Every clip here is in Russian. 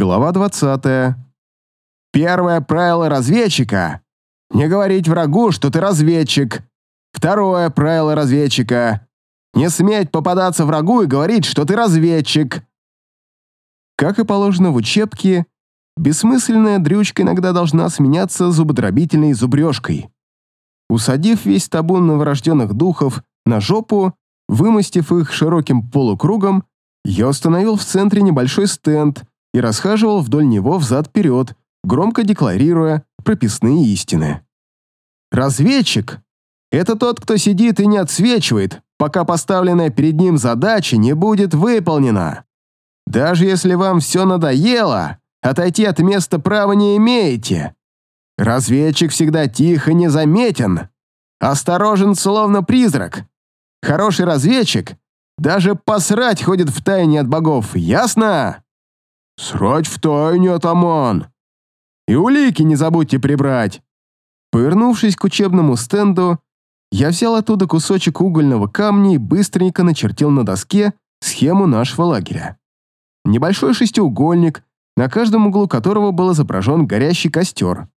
Глава 20. Первое правило разведчика — не говорить врагу, что ты разведчик. Второе правило разведчика — не сметь попадаться врагу и говорить, что ты разведчик. Как и положено в учебке, бессмысленная дрючка иногда должна сменяться зубодробительной зубрежкой. Усадив весь табун новорожденных духов на жопу, вымостив их широким полукругом, я установил в центре небольшой стенд — и расхаживал вдоль него взад-вперед, громко декларируя прописные истины. Разведчик — это тот, кто сидит и не отсвечивает, пока поставленная перед ним задача не будет выполнена. Даже если вам все надоело, отойти от места права не имеете. Разведчик всегда тих и незаметен, осторожен, словно призрак. Хороший разведчик даже посрать ходит в тайне от богов, ясно? «Срать в тайне, атаман!» «И улики не забудьте прибрать!» Повернувшись к учебному стенду, я взял оттуда кусочек угольного камня и быстренько начертил на доске схему нашего лагеря. Небольшой шестиугольник, на каждом углу которого был изображен горящий костер.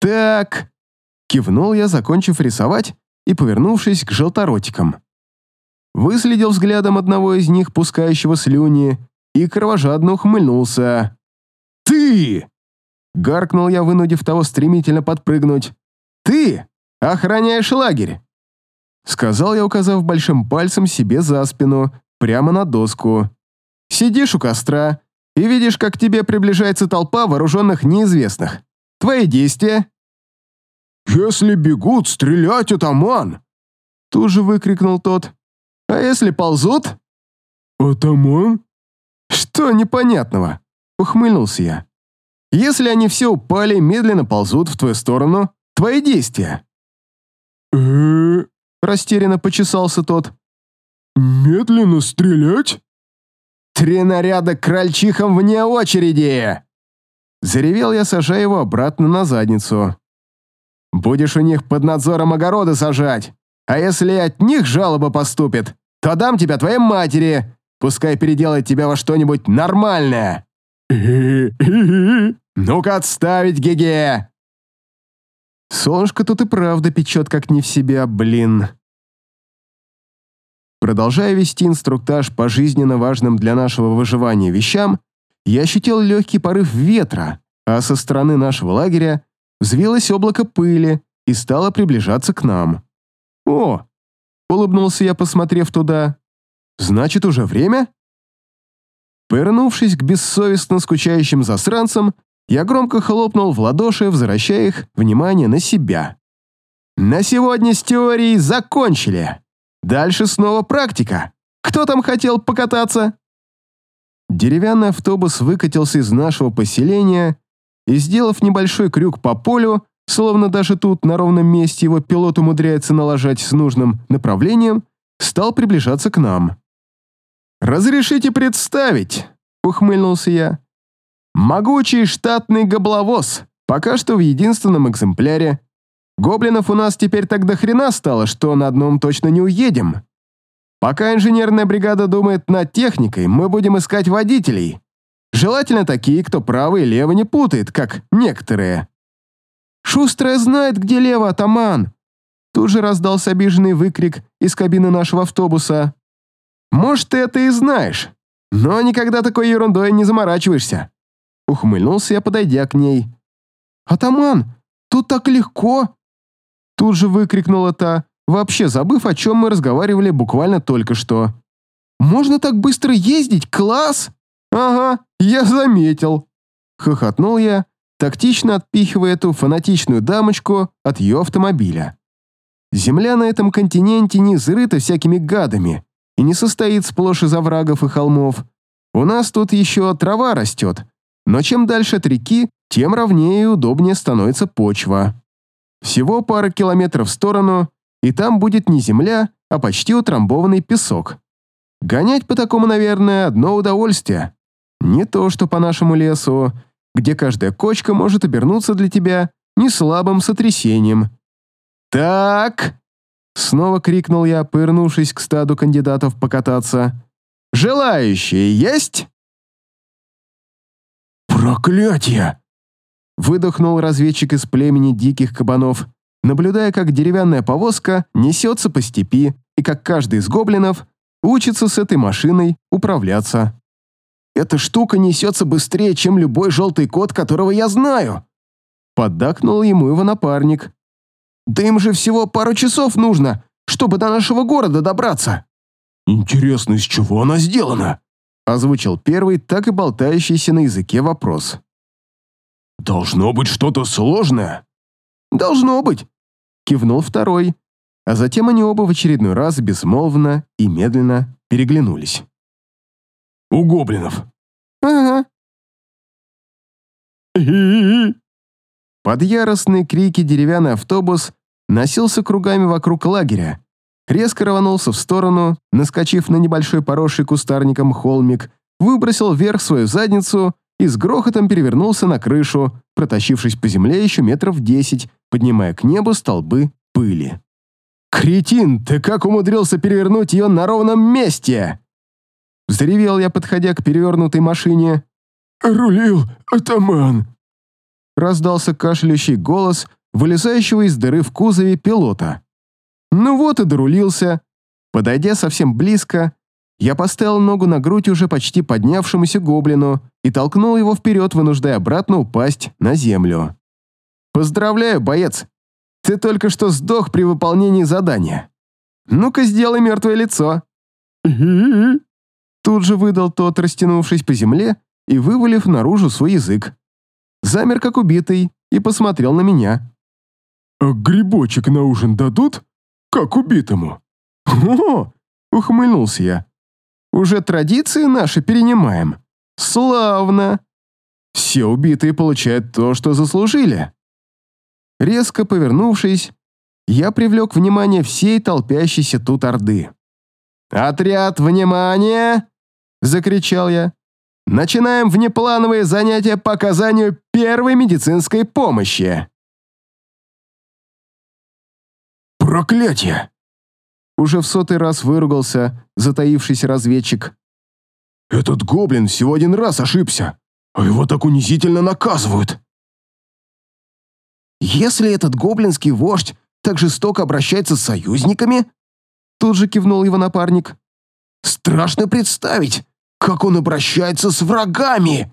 «Так!» — кивнул я, закончив рисовать и повернувшись к желторотикам. Выследил взглядом одного из них, пускающего слюни, и кровожадно ухмыльнулся. «Ты!» — гаркнул я, вынудив того стремительно подпрыгнуть. «Ты охраняешь лагерь!» Сказал я, указав большим пальцем себе за спину, прямо на доску. «Сидишь у костра и видишь, как к тебе приближается толпа вооруженных неизвестных. Твои действия?» «Если бегут, стрелять, атаман!» Тут же выкрикнул тот. «А если ползут?» «Атаман?» «Что непонятного?» — ухмыльнулся я. «Если они все упали, медленно ползут в твою сторону, твои действия». Растерянно почесался тот. «Медленно стрелять?» «Три наряда крольчихам вне очереди!» Заревел я, сажая его обратно на задницу. «Будешь у них под надзором огороды сажать, а если от них жалоба поступит, то дам тебя твоей матери, Пускай переделает тебя во что-нибудь нормальное. Ну-ка отставить, Геге. Солнышко тут и правда печет как не в себя, блин. Продолжая вести инструктаж по жизненно важным для нашего выживания вещам, я ощутил легкий порыв ветра, а со стороны нашего лагеря взвилось облако пыли и стало приближаться к нам. «О!» — улыбнулся я, посмотрев туда. Значит, уже время? Повернувшись к бессовестно скучающим засранцам, я громко хлопнул в ладоши, возвращая их внимание на себя. На сегодня с теорией закончили. Дальше снова практика. Кто там хотел покататься? Деревянный автобус выкатился из нашего поселения и, сделав небольшой крюк по полю, словно даже тут на ровном месте его пилот умудряется налажать с нужным направлением, стал приближаться к нам. «Разрешите представить», — ухмыльнулся я. «Могучий штатный гобловоз, пока что в единственном экземпляре. Гоблинов у нас теперь так до хрена стало, что на одном точно не уедем. Пока инженерная бригада думает над техникой, мы будем искать водителей. Желательно такие, кто право и лево не путает, как некоторые». «Шустрая знает, где лево, атаман!» Тут же раздался обиженный выкрик из кабины нашего автобуса. Может, ты это и знаешь, но никогда такой ерундой не заморачиваешься. Ухмыльнулся я, подойдя к ней. «Атаман, тут так легко!» Тут же выкрикнула та, вообще забыв, о чем мы разговаривали буквально только что. «Можно так быстро ездить? Класс!» «Ага, я заметил!» Хохотнул я, тактично отпихивая эту фанатичную дамочку от ее автомобиля. Земля на этом континенте не изрыта всякими гадами, и не состоит сплошь из оврагов и холмов. У нас тут еще трава растет, но чем дальше от реки, тем ровнее и удобнее становится почва. Всего пара километров в сторону, и там будет не земля, а почти утрамбованный песок. Гонять по такому, наверное, одно удовольствие. Не то, что по нашему лесу, где каждая кочка может обернуться для тебя неслабым сотрясением. «Так!» Снова крикнул я, повернувшись к стаду кандидатов покататься. «Желающие есть?» «Проклятие!» Выдохнул разведчик из племени диких кабанов, наблюдая, как деревянная повозка несется по степи и как каждый из гоблинов учится с этой машиной управляться. «Эта штука несется быстрее, чем любой желтый кот, которого я знаю!» Поддакнул ему его напарник. «Да им же всего пару часов нужно, чтобы до нашего города добраться!» «Интересно, из чего она сделана?» озвучил первый, так и болтающийся на языке вопрос. «Должно быть что-то сложное?» «Должно быть», — кивнул второй, а затем они оба в очередной раз безмолвно и медленно переглянулись. «У гоблинов». «Ага». Под яростные крики деревянный автобус носился кругами вокруг лагеря, резко рванулся в сторону, наскочив на небольшой поросший кустарником холмик, выбросил вверх свою задницу и с грохотом перевернулся на крышу, протащившись по земле еще метров десять, поднимая к небу столбы пыли. «Кретин, ты как умудрился перевернуть ее на ровном месте?» Взревел я, подходя к перевернутой машине. «Рулил атаман!» Раздался кашляющий голос, вылезающего из дыры в кузове пилота. Ну вот и дорулился. Подойдя совсем близко, я поставил ногу на грудь уже почти поднявшемуся гоблину и толкнул его вперед, вынуждая обратно упасть на землю. «Поздравляю, боец! Ты только что сдох при выполнении задания. Ну-ка, сделай мертвое лицо!» Тут же выдал тот, растянувшись по земле и вывалив наружу свой язык. Замер как убитый и посмотрел на меня. «А грибочек на ужин дадут?» как убитому. «О!» — ухмыльнулся я. «Уже традиции наши перенимаем. Славно! Все убитые получают то, что заслужили». Резко повернувшись, я привлек внимание всей толпящейся тут орды. «Отряд, внимание!» — закричал я. «Начинаем внеплановые занятия по оказанию первой медицинской помощи!» «Проклятие!» Уже в сотый раз выругался затаившийся разведчик. «Этот гоблин всего один раз ошибся, а его так унизительно наказывают!» «Если этот гоблинский вождь так жестоко обращается с союзниками?» Тут же кивнул его напарник. «Страшно представить, как он обращается с врагами!»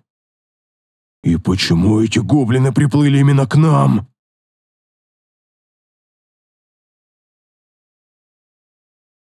«И почему эти гоблины приплыли именно к нам?»